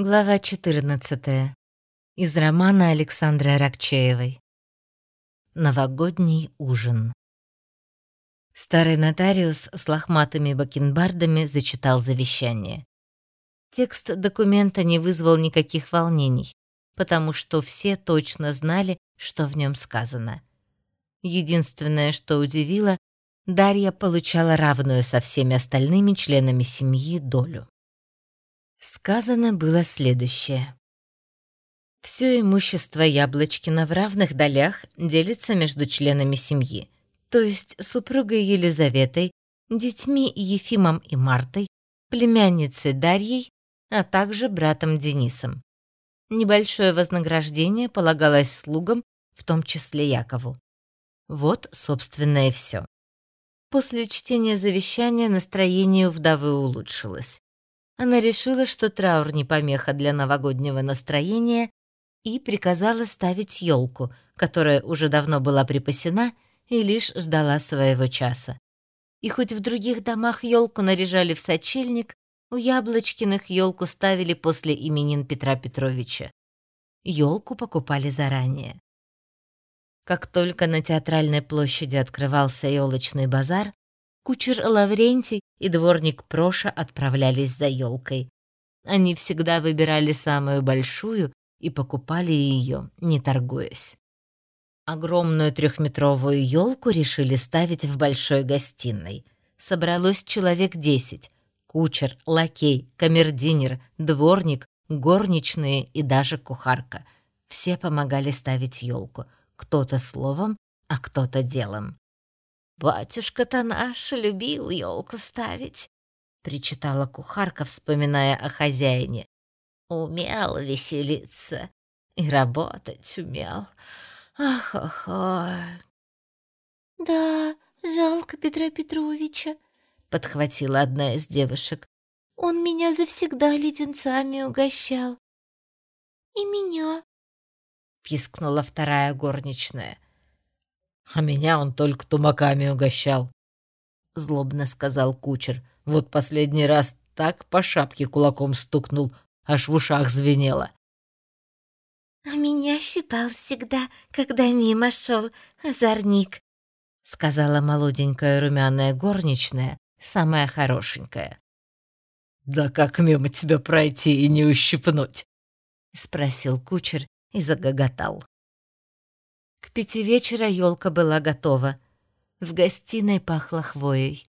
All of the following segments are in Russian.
Глава 14. Из романа Александры Аракчеевой. Новогодний ужин. Старый нотариус с лохматыми бакенбардами зачитал завещание. Текст документа не вызвал никаких волнений, потому что все точно знали, что в нем сказано. Единственное, что удивило, Дарья получала равную со всеми остальными членами семьи долю. Сказано было следующее. Все имущество Яблочкина в равных долях делится между членами семьи, то есть супругой Елизаветой, детьми Ефимом и Мартой, племянницей Дарьей, а также братом Денисом. Небольшое вознаграждение полагалось слугам, в том числе Якову. Вот, собственно, и все. После чтения завещания настроение у вдовы улучшилось. Она решила, что траур не помеха для новогоднего настроения, и приказала ставить елку, которая уже давно была припасена и лишь ждала своего часа. И хоть в других домах елку наряжали в сочельник, у Яблочкиных елку ставили после именин Петра Петровича. Елку покупали заранее. Как только на театральной площади открывался елочный базар, Кучер Лаврентий и дворник Проша отправлялись за елкой. Они всегда выбирали самую большую и покупали ее, не торгуясь. Огромную трехметровую елку решили ставить в большой гостиной. Собралось человек десять. Кучер, лакей, камердинер, дворник, горничные и даже кухарка. Все помогали ставить елку. Кто-то словом, а кто-то делом. «Батюшка-то наш любил елку ставить», — причитала кухарка, вспоминая о хозяине. «Умел веселиться и работать умел. Ах-ах-ах!» «Да, жалко Петра Петровича», — подхватила одна из девушек. «Он меня завсегда леденцами угощал». «И меня», — пискнула вторая горничная а меня он только тумаками угощал. Злобно сказал кучер. Вот последний раз так по шапке кулаком стукнул, аж в ушах звенело. «А меня щипал всегда, когда мимо шел озорник», — сказала молоденькая румяная горничная, самая хорошенькая. «Да как мимо тебя пройти и не ущипнуть?» — спросил кучер и загоготал. Пяти вечера елка была готова. В гостиной пахло хвоей.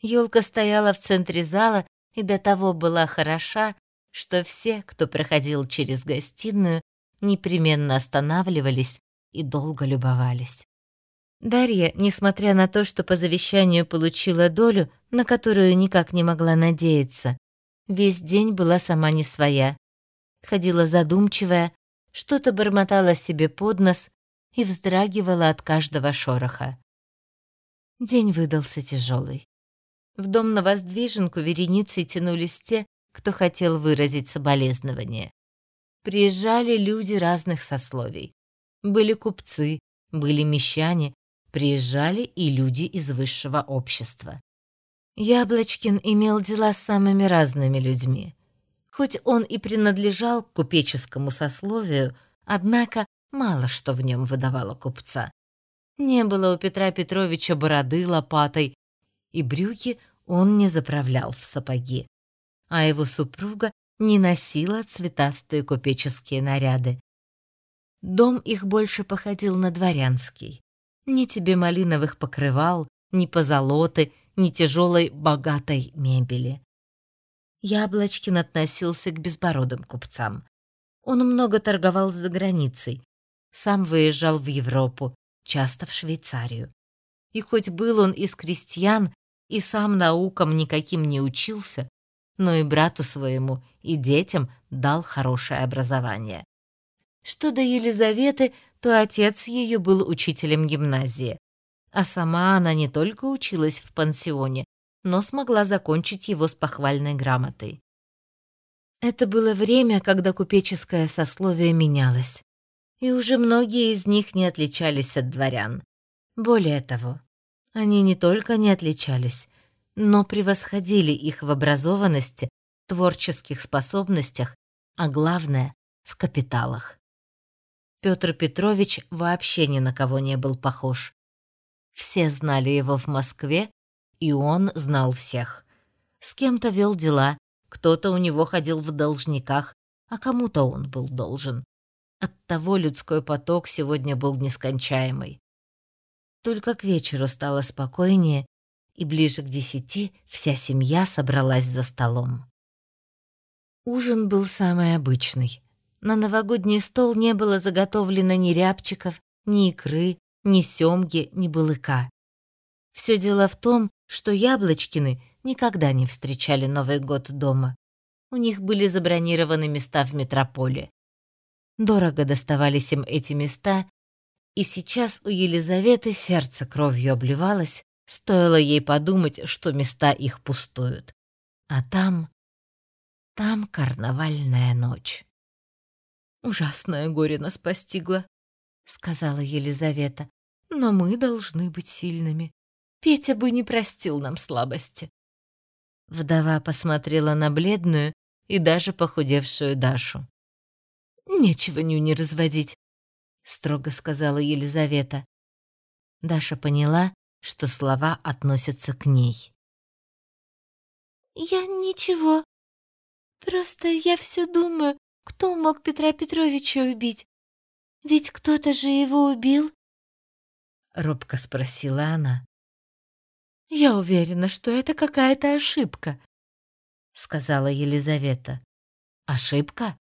Елка стояла в центре зала и до того была хороша, что все, кто проходил через гостиную, непременно останавливались и долго любовались. Дарья, несмотря на то, что по завещанию получила долю, на которую никак не могла надеяться, весь день была сама не своя. Ходила задумчивая, что-то бормотала себе под нос и вздрагивала от каждого шороха. День выдался тяжелый. В дом на воздвиженку вереницей тянулись те, кто хотел выразить соболезнование. Приезжали люди разных сословий. Были купцы, были мещане, приезжали и люди из высшего общества. Яблочкин имел дела с самыми разными людьми. Хоть он и принадлежал к купеческому сословию, однако мало что в нем выдавало купца. Не было у Петра Петровича бороды лопатой, и брюки он не заправлял в сапоги, а его супруга не носила цветастые купеческие наряды. Дом их больше походил на дворянский. Ни тебе малиновых покрывал, ни позолоты, ни тяжелой богатой мебели. Яблочкин относился к безбородым купцам. Он много торговал за границей, сам выезжал в Европу, часто в Швейцарию. И хоть был он из крестьян и сам наукам никаким не учился, но и брату своему, и детям дал хорошее образование. Что до Елизаветы, то отец ее был учителем гимназии, а сама она не только училась в пансионе, но смогла закончить его с похвальной грамотой. Это было время, когда купеческое сословие менялось и уже многие из них не отличались от дворян. Более того, они не только не отличались, но превосходили их в образованности, творческих способностях, а главное — в капиталах. Петр Петрович вообще ни на кого не был похож. Все знали его в Москве, и он знал всех. С кем-то вел дела, кто-то у него ходил в должниках, а кому-то он был должен. Оттого людской поток сегодня был нескончаемый. Только к вечеру стало спокойнее, и ближе к десяти вся семья собралась за столом. Ужин был самый обычный. На новогодний стол не было заготовлено ни рябчиков, ни икры, ни семги, ни балыка. Все дело в том, что Яблочкины никогда не встречали Новый год дома. У них были забронированы места в метрополе. Дорого доставались им эти места, и сейчас у Елизаветы сердце кровью обливалось, стоило ей подумать, что места их пустуют. А там... там карнавальная ночь. «Ужасное горе нас постигло», — сказала Елизавета. «Но мы должны быть сильными. Петя бы не простил нам слабости». Вдова посмотрела на бледную и даже похудевшую Дашу. «Нечего нюни разводить строго сказала Елизавета. Даша поняла, что слова относятся к ней. Я ничего. Просто я все думаю, кто мог Петра Петровича убить? Ведь кто-то же его убил? робко спросила она. Я уверена, что это какая-то ошибка, сказала Елизавета. Ошибка?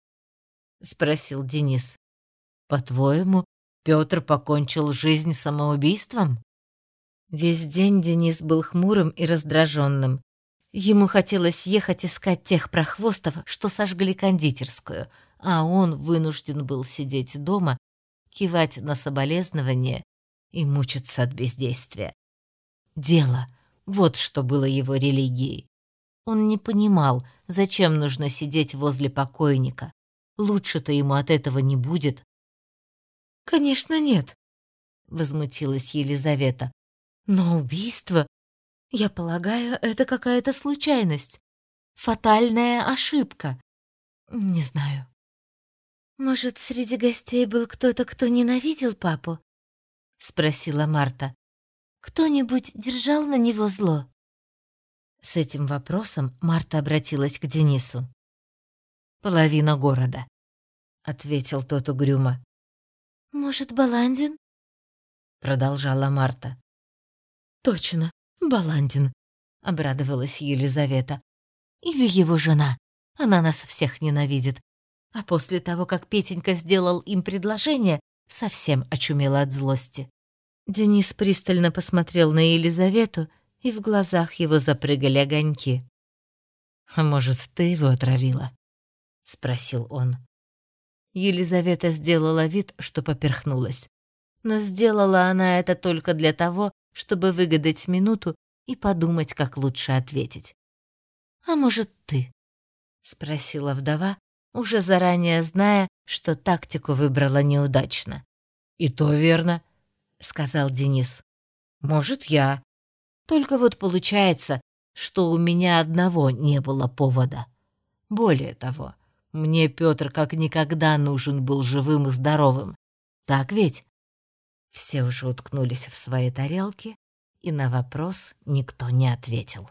Спросил Денис. По-твоему, Петр покончил жизнь самоубийством? Весь день Денис был хмурым и раздраженным. Ему хотелось ехать искать тех прохвостов, что сожгли кондитерскую, а он вынужден был сидеть дома, кивать на соболезнования и мучиться от бездействия. Дело — вот что было его религией. Он не понимал, зачем нужно сидеть возле покойника. Лучше-то ему от этого не будет. Конечно, нет, возмутилась Елизавета. Но убийство, я полагаю, это какая-то случайность, фатальная ошибка. Не знаю. Может, среди гостей был кто-то, кто ненавидел папу? спросила Марта. Кто-нибудь держал на него зло? С этим вопросом Марта обратилась к Денису. Половина города, ответил тот угрюмо. «Может, Баландин?» — продолжала Марта. «Точно, Баландин», — обрадовалась Елизавета. «Или его жена. Она нас всех ненавидит. А после того, как Петенька сделал им предложение, совсем очумела от злости». Денис пристально посмотрел на Елизавету, и в глазах его запрыгали огоньки. «А может, ты его отравила?» — спросил он. Елизавета сделала вид, что поперхнулась. Но сделала она это только для того, чтобы выгадать минуту и подумать, как лучше ответить. «А может, ты?» — спросила вдова, уже заранее зная, что тактику выбрала неудачно. «И то верно», — сказал Денис. «Может, я. Только вот получается, что у меня одного не было повода. Более того, мне Петр как никогда нужен был живым и здоровым. Так ведь? Все уже уткнулись в свои тарелки, и на вопрос никто не ответил.